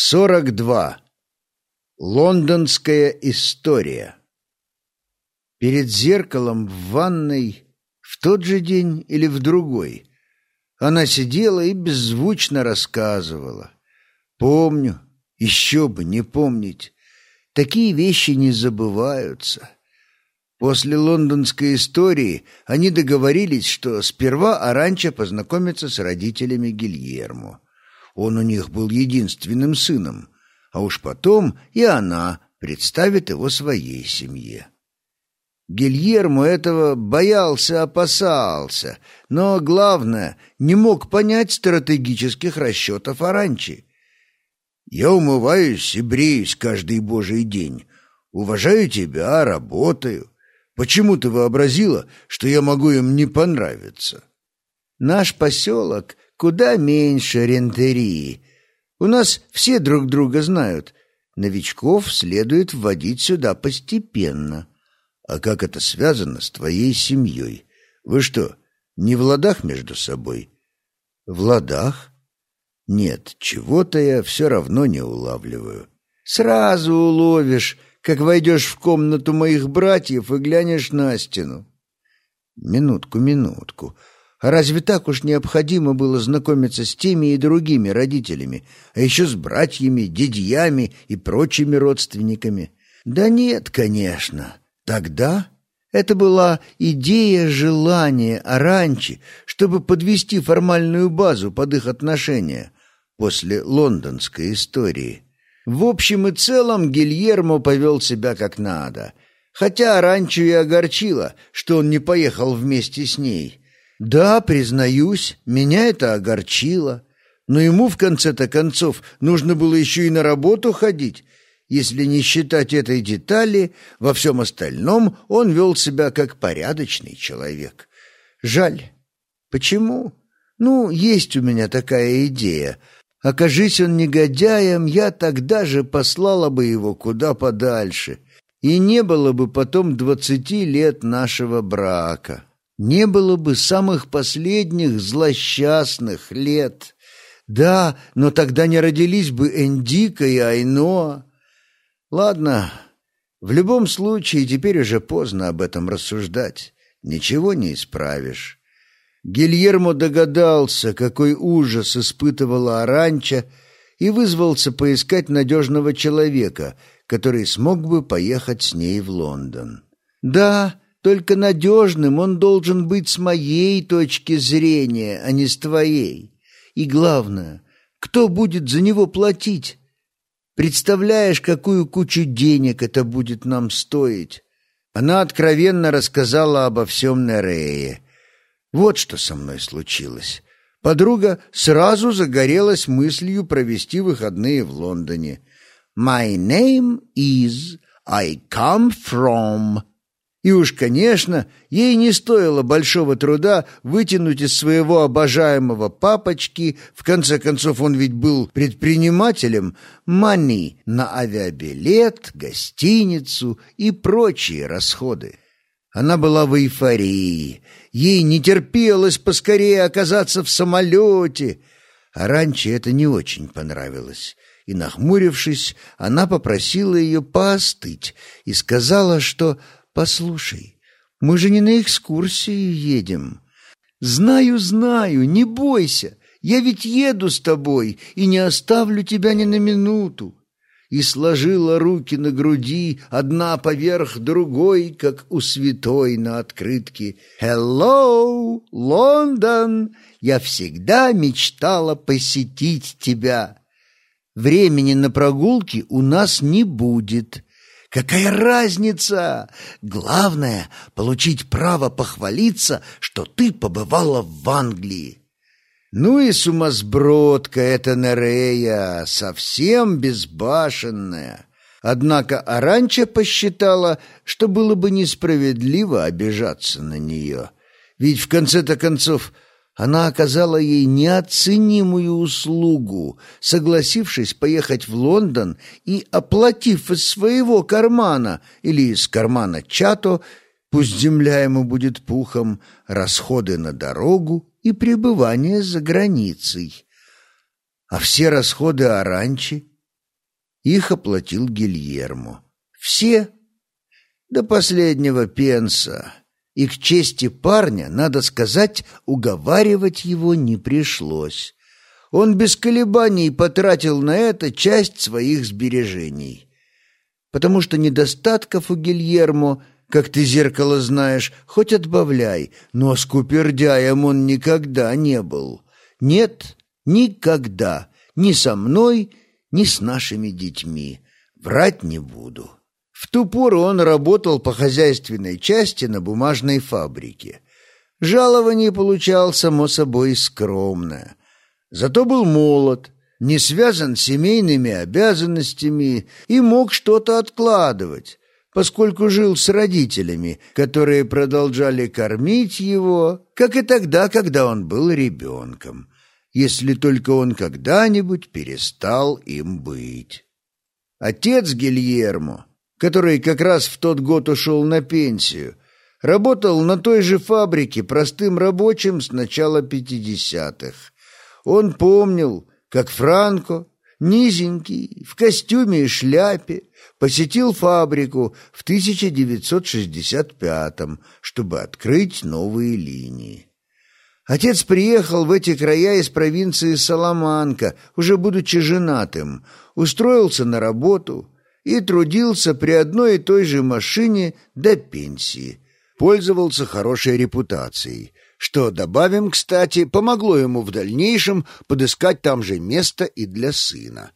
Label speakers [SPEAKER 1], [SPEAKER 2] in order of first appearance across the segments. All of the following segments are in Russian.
[SPEAKER 1] 42. Лондонская история. Перед зеркалом в ванной в тот же день или в другой она сидела и беззвучно рассказывала. Помню, еще бы не помнить. Такие вещи не забываются. После лондонской истории они договорились, что сперва Аранча познакомится с родителями Гильермо. Он у них был единственным сыном, а уж потом и она представит его своей семье. Гильермо этого боялся, опасался, но, главное, не мог понять стратегических расчетов Аранчи. «Я умываюсь и бреюсь каждый божий день. Уважаю тебя, работаю. Почему ты вообразила, что я могу им не понравиться?» «Наш поселок куда меньше рентерии. У нас все друг друга знают. Новичков следует вводить сюда постепенно. А как это связано с твоей семьей? Вы что, не в ладах между собой? В ладах? Нет, чего-то я все равно не улавливаю. Сразу уловишь, как войдешь в комнату моих братьев и глянешь на стену. Минутку, минутку. Разве так уж необходимо было знакомиться с теми и другими родителями, а еще с братьями, дядьями и прочими родственниками? Да нет, конечно. Тогда это была идея желания Аранчи, чтобы подвести формальную базу под их отношения после лондонской истории. В общем и целом Гильермо повел себя как надо, хотя Аранчу и огорчило, что он не поехал вместе с ней — да, признаюсь, меня это огорчило. Но ему, в конце-то концов, нужно было еще и на работу ходить. Если не считать этой детали, во всем остальном он вел себя как порядочный человек. Жаль. Почему? Ну, есть у меня такая идея. Окажись он негодяем, я тогда же послала бы его куда подальше. И не было бы потом двадцати лет нашего брака не было бы самых последних злосчастных лет. Да, но тогда не родились бы Эндика и Айноа. Ладно, в любом случае теперь уже поздно об этом рассуждать. Ничего не исправишь. Гильермо догадался, какой ужас испытывала Аранча, и вызвался поискать надежного человека, который смог бы поехать с ней в Лондон. Да, только надежным он должен быть с моей точки зрения, а не с твоей. И главное, кто будет за него платить? Представляешь, какую кучу денег это будет нам стоить?» Она откровенно рассказала обо всем Нерее. Вот что со мной случилось. Подруга сразу загорелась мыслью провести выходные в Лондоне. «My name is... I come from...» И уж, конечно, ей не стоило большого труда вытянуть из своего обожаемого папочки, в конце концов он ведь был предпринимателем, мани на авиабилет, гостиницу и прочие расходы. Она была в эйфории, ей не терпелось поскорее оказаться в самолете, а раньше это не очень понравилось. И, нахмурившись, она попросила ее поостыть и сказала, что «Послушай, мы же не на экскурсию едем». «Знаю, знаю, не бойся, я ведь еду с тобой и не оставлю тебя ни на минуту». И сложила руки на груди, одна поверх другой, как у святой на открытке. «Hello, Лондон! Я всегда мечтала посетить тебя. Времени на прогулки у нас не будет». Какая разница? Главное — получить право похвалиться, что ты побывала в Англии. Ну и сумасбродка эта Нерея, совсем безбашенная. Однако Аранча посчитала, что было бы несправедливо обижаться на нее. Ведь в конце-то концов она оказала ей неоценимую услугу, согласившись поехать в Лондон и оплатив из своего кармана или из кармана Чато, пусть земля ему будет пухом, расходы на дорогу и пребывание за границей. А все расходы Аранчи Их оплатил Гильермо. Все до последнего пенса. И к чести парня, надо сказать, уговаривать его не пришлось. Он без колебаний потратил на это часть своих сбережений. Потому что недостатков у Гильермо, как ты зеркало знаешь, хоть отбавляй, но скупердяем он никогда не был. Нет, никогда, ни со мной, ни с нашими детьми. Врать не буду. В ту пору он работал по хозяйственной части на бумажной фабрике. Жалование получал, само собой, скромное. Зато был молод, не связан с семейными обязанностями и мог что-то откладывать, поскольку жил с родителями, которые продолжали кормить его, как и тогда, когда он был ребенком, если только он когда-нибудь перестал им быть. Отец Гильермо который как раз в тот год ушел на пенсию, работал на той же фабрике простым рабочим с начала пятидесятых. Он помнил, как Франко, низенький, в костюме и шляпе, посетил фабрику в 1965-м, чтобы открыть новые линии. Отец приехал в эти края из провинции Саламанка, уже будучи женатым, устроился на работу – и трудился при одной и той же машине до пенсии. Пользовался хорошей репутацией, что, добавим, кстати, помогло ему в дальнейшем подыскать там же место и для сына.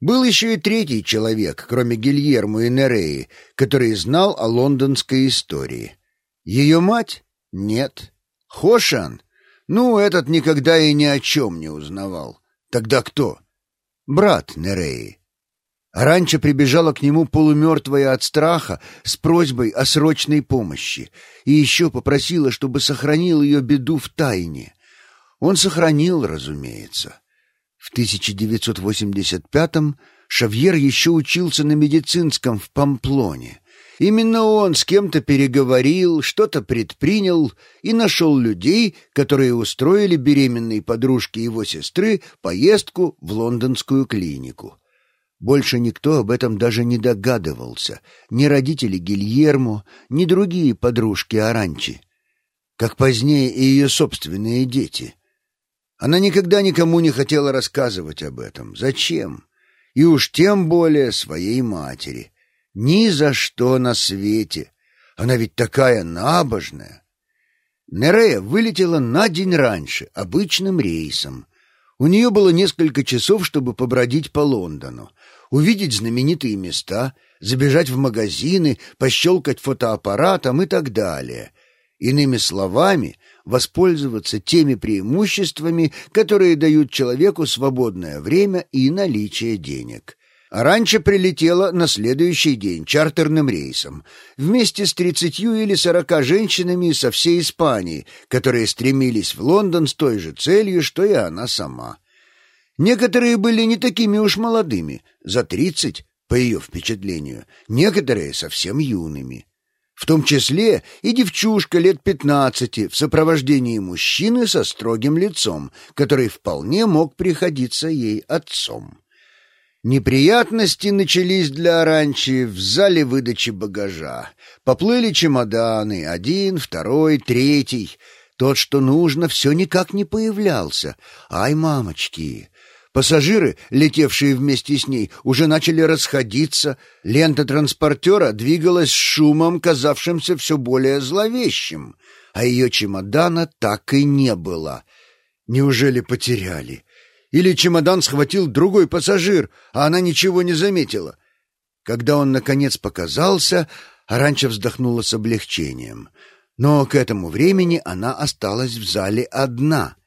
[SPEAKER 1] Был еще и третий человек, кроме Гильермо и Нереи, который знал о лондонской истории. Ее мать? Нет. Хошан? Ну, этот никогда и ни о чем не узнавал. Тогда кто? Брат Нереи. Ранчо прибежала к нему полумертвая от страха с просьбой о срочной помощи и еще попросила, чтобы сохранил ее беду в тайне. Он сохранил, разумеется. В 1985-м Шавьер еще учился на медицинском в Памплоне. Именно он с кем-то переговорил, что-то предпринял и нашел людей, которые устроили беременной подружке его сестры поездку в лондонскую клинику. Больше никто об этом даже не догадывался, ни родители Гильермо, ни другие подружки Аранчи, как позднее и ее собственные дети. Она никогда никому не хотела рассказывать об этом. Зачем? И уж тем более своей матери. Ни за что на свете. Она ведь такая набожная. Нерея вылетела на день раньше, обычным рейсом. У нее было несколько часов, чтобы побродить по Лондону увидеть знаменитые места, забежать в магазины, пощелкать фотоаппаратом и так далее. Иными словами, воспользоваться теми преимуществами, которые дают человеку свободное время и наличие денег. Раньше прилетела на следующий день чартерным рейсом вместе с тридцатью или сорока женщинами со всей Испании, которые стремились в Лондон с той же целью, что и она сама. Некоторые были не такими уж молодыми, за тридцать, по ее впечатлению, некоторые совсем юными. В том числе и девчушка лет пятнадцати в сопровождении мужчины со строгим лицом, который вполне мог приходиться ей отцом. Неприятности начались для Аранчи в зале выдачи багажа. Поплыли чемоданы, один, второй, третий. Тот, что нужно, все никак не появлялся. Ай, мамочки! Пассажиры, летевшие вместе с ней, уже начали расходиться. Лента транспортера двигалась с шумом, казавшимся все более зловещим, а ее чемодана так и не было. Неужели потеряли? Или чемодан схватил другой пассажир, а она ничего не заметила? Когда он, наконец, показался, Аранча вздохнула с облегчением. Но к этому времени она осталась в зале одна —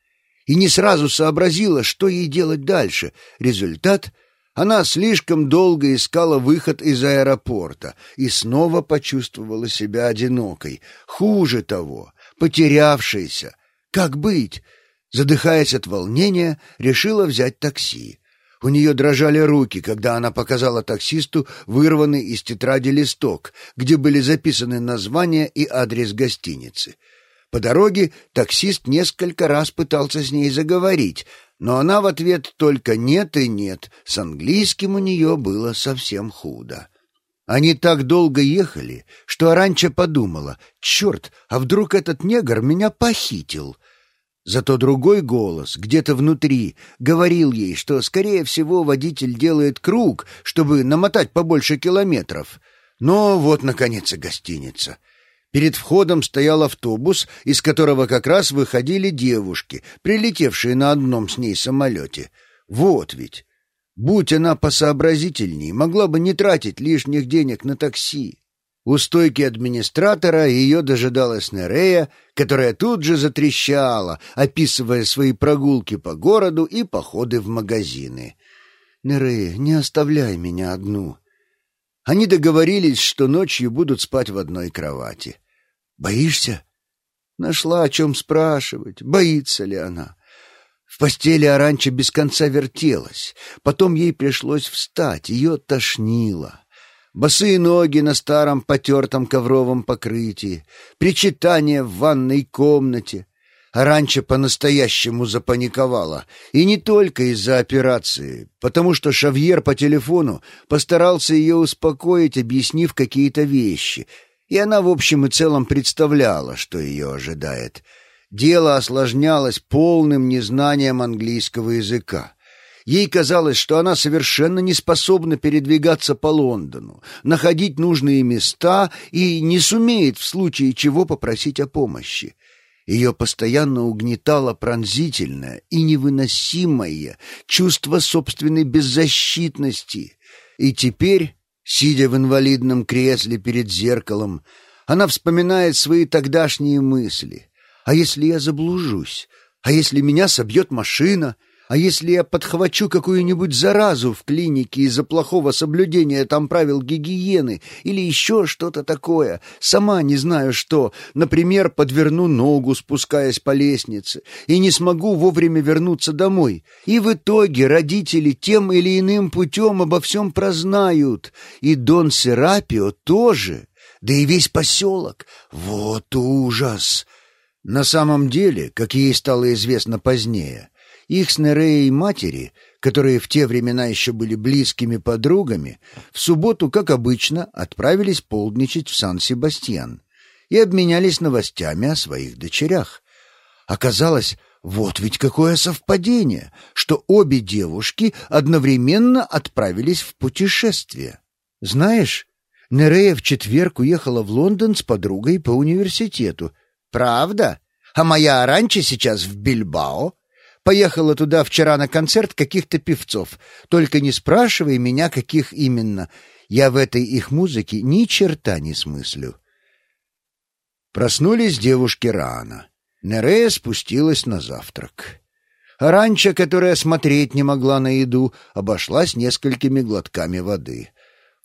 [SPEAKER 1] и не сразу сообразила, что ей делать дальше. Результат — она слишком долго искала выход из аэропорта и снова почувствовала себя одинокой. Хуже того, потерявшейся. Как быть? Задыхаясь от волнения, решила взять такси. У нее дрожали руки, когда она показала таксисту вырванный из тетради листок, где были записаны название и адрес гостиницы. По дороге таксист несколько раз пытался с ней заговорить, но она в ответ только «нет» и «нет». С английским у нее было совсем худо. Они так долго ехали, что Аранча подумала, «Черт, а вдруг этот негр меня похитил?» Зато другой голос, где-то внутри, говорил ей, что, скорее всего, водитель делает круг, чтобы намотать побольше километров. Но вот, наконец, и гостиница. Перед входом стоял автобус, из которого как раз выходили девушки, прилетевшие на одном с ней самолете. Вот ведь! Будь она посообразительней, могла бы не тратить лишних денег на такси. У стойки администратора ее дожидалась Нерея, которая тут же затрещала, описывая свои прогулки по городу и походы в магазины. «Нерея, не оставляй меня одну». Они договорились, что ночью будут спать в одной кровати. «Боишься?» Нашла о чем спрашивать, боится ли она. В постели Аранча без конца вертелась. Потом ей пришлось встать, ее тошнило. Босые ноги на старом потертом ковровом покрытии, причитание в ванной комнате. Аранча по-настоящему запаниковала. И не только из-за операции, потому что Шавьер по телефону постарался ее успокоить, объяснив какие-то вещи. И она в общем и целом представляла, что ее ожидает — Дело осложнялось полным незнанием английского языка. Ей казалось, что она совершенно не способна передвигаться по Лондону, находить нужные места и не сумеет в случае чего попросить о помощи. Ее постоянно угнетало пронзительное и невыносимое чувство собственной беззащитности. И теперь, сидя в инвалидном кресле перед зеркалом, она вспоминает свои тогдашние мысли — а если я заблужусь? А если меня собьет машина? А если я подхвачу какую-нибудь заразу в клинике из-за плохого соблюдения там правил гигиены или еще что-то такое? Сама не знаю что. Например, подверну ногу, спускаясь по лестнице, и не смогу вовремя вернуться домой. И в итоге родители тем или иным путем обо всем прознают. И Дон Серапио тоже. Да и весь поселок. Вот ужас! На самом деле, как ей стало известно позднее, их с Нереей матери, которые в те времена еще были близкими подругами, в субботу, как обычно, отправились полдничать в Сан-Себастьян и обменялись новостями о своих дочерях. Оказалось, вот ведь какое совпадение, что обе девушки одновременно отправились в путешествие. Знаешь, Нерея в четверг уехала в Лондон с подругой по университету — «Правда? А моя Аранча сейчас в Бильбао. Поехала туда вчера на концерт каких-то певцов. Только не спрашивай меня, каких именно. Я в этой их музыке ни черта не смыслю». Проснулись девушки рано. Нерея спустилась на завтрак. Аранча, которая смотреть не могла на еду, обошлась несколькими глотками воды.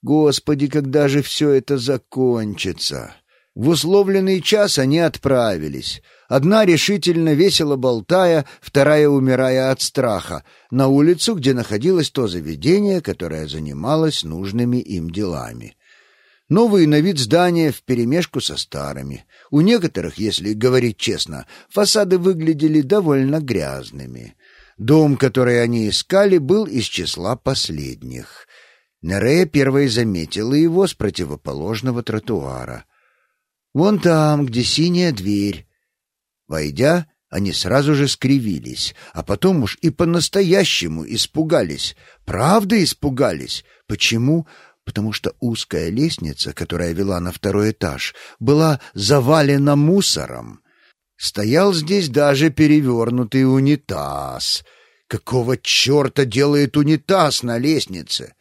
[SPEAKER 1] «Господи, когда же все это закончится?» В условленный час они отправились. Одна решительно весело болтая, вторая умирая от страха, на улицу, где находилось то заведение, которое занималось нужными им делами. Новые на вид здания вперемешку со старыми. У некоторых, если говорить честно, фасады выглядели довольно грязными. Дом, который они искали, был из числа последних. Нерея первой заметила его с противоположного тротуара — Вон там, где синяя дверь. Войдя, они сразу же скривились, а потом уж и по-настоящему испугались. Правда испугались. Почему? Потому что узкая лестница, которая вела на второй этаж, была завалена мусором. Стоял здесь даже перевернутый унитаз. Какого черта делает унитаз на лестнице?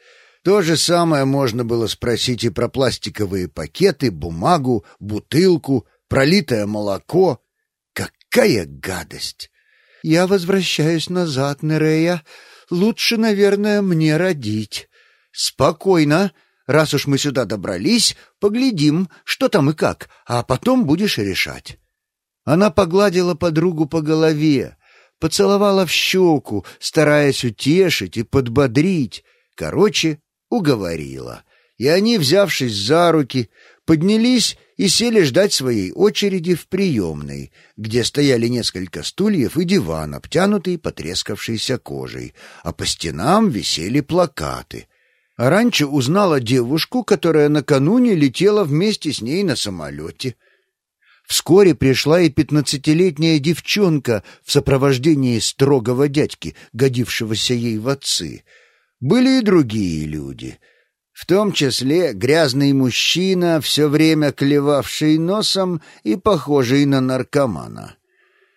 [SPEAKER 1] То же самое можно было спросить и про пластиковые пакеты, бумагу, бутылку, пролитое молоко. Какая гадость! Я возвращаюсь назад, Нерея. Лучше, наверное, мне родить. Спокойно. Раз уж мы сюда добрались, поглядим, что там и как, а потом будешь решать. Она погладила подругу по голове, поцеловала в щеку, стараясь утешить и подбодрить. Короче, уговорила. И они, взявшись за руки, поднялись и сели ждать своей очереди в приемной, где стояли несколько стульев и диван, обтянутый потрескавшейся кожей, а по стенам висели плакаты. Раньше узнала девушку, которая накануне летела вместе с ней на самолете. Вскоре пришла и пятнадцатилетняя девчонка в сопровождении строгого дядьки, годившегося ей в отцы. Были и другие люди — в том числе грязный мужчина, все время клевавший носом и похожий на наркомана.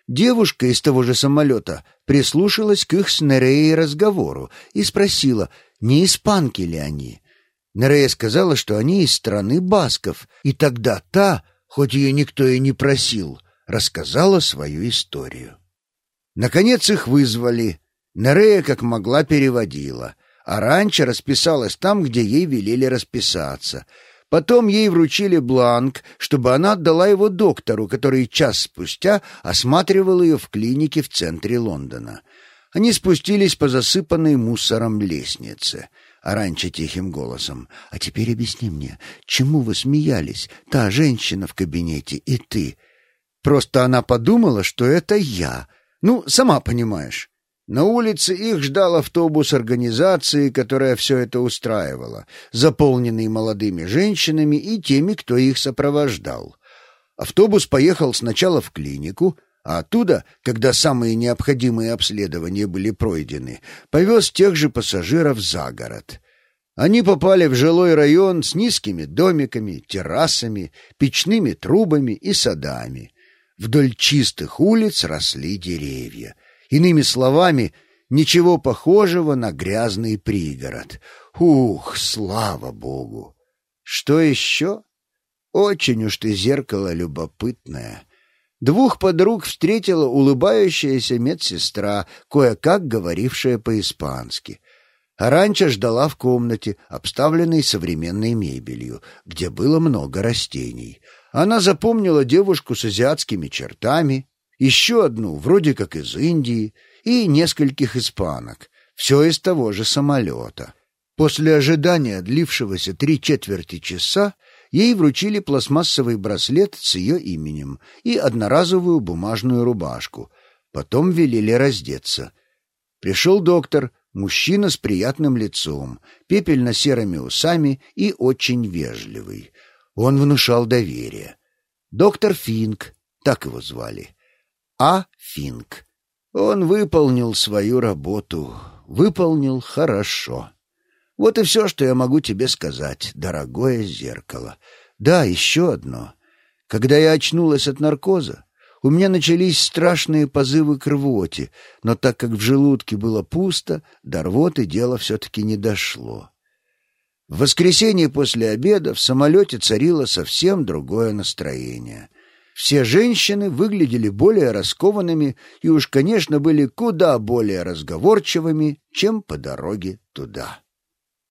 [SPEAKER 1] Девушка из того же самолета прислушалась к их с Нереей разговору и спросила, не испанки ли они. Нерея сказала, что они из страны басков, и тогда та, хоть ее никто и не просил, рассказала свою историю. Наконец их вызвали. Нерея как могла переводила — а раньше расписалась там, где ей велели расписаться. Потом ей вручили бланк, чтобы она отдала его доктору, который час спустя осматривал ее в клинике в центре Лондона. Они спустились по засыпанной мусором лестнице. А раньше тихим голосом. «А теперь объясни мне, чему вы смеялись? Та женщина в кабинете и ты?» Просто она подумала, что это я. Ну, сама понимаешь. На улице их ждал автобус организации, которая все это устраивала, заполненный молодыми женщинами и теми, кто их сопровождал. Автобус поехал сначала в клинику, а оттуда, когда самые необходимые обследования были пройдены, повез тех же пассажиров за город. Они попали в жилой район с низкими домиками, террасами, печными трубами и садами. Вдоль чистых улиц росли деревья — Иными словами, ничего похожего на грязный пригород. Ух, слава богу! Что еще? Очень уж ты зеркало любопытное. Двух подруг встретила улыбающаяся медсестра, кое-как говорившая по-испански. А раньше ждала в комнате, обставленной современной мебелью, где было много растений. Она запомнила девушку с азиатскими чертами, еще одну, вроде как из Индии, и нескольких испанок, все из того же самолета. После ожидания, длившегося три четверти часа, ей вручили пластмассовый браслет с ее именем и одноразовую бумажную рубашку. Потом велели раздеться. Пришел доктор, мужчина с приятным лицом, пепельно-серыми усами и очень вежливый. Он внушал доверие. Доктор Финк, так его звали. А. Финк. Он выполнил свою работу, выполнил хорошо. Вот и все, что я могу тебе сказать, дорогое зеркало. Да, еще одно. Когда я очнулась от наркоза, у меня начались страшные позывы к рвоте, но так как в желудке было пусто, до рвоты дело все-таки не дошло. В воскресенье после обеда в самолете царило совсем другое настроение. Все женщины выглядели более раскованными и уж, конечно, были куда более разговорчивыми, чем по дороге туда.